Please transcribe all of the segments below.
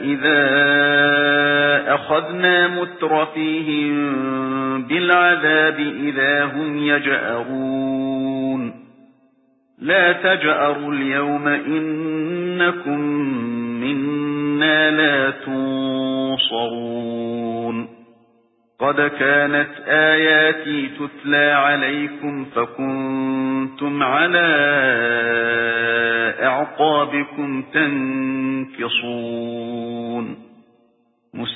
إِذَا أَخَذْنَا مُتْرَفِيهِم بِالْعَذَابِ إِذَا هُمْ يَجْأَرُونَ لَا تَجْأَرُوا الْيَوْمَ إِنَّكُمْ مِنَّا لَا تُنصَرُونَ قَدْ كَانَتْ آيَاتِي تُتْلَى عَلَيْكُمْ فَكُنْتُمْ عَلَى أَعْقَابِكُمْ تَنكِصُونَ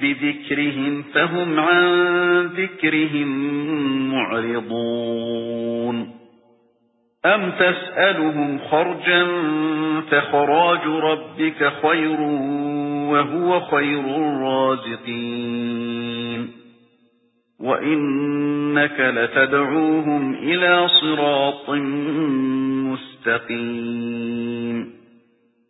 بِذِكْرِهِمْ فَهُمْ عَن ذِكْرِهِم مُّعْرِضُونَ. أَمْ تَسْأَلُهُمْ خَرْجًا فَخَرَاجُ رَبِّكَ خَيْرٌ وَهُوَ خَيْرُ الرَّازِقِينَ. وَإِنَّكَ لَتَدْعُوهُمْ إِلَى صِرَاطٍ مُّسْتَقِيمٍ.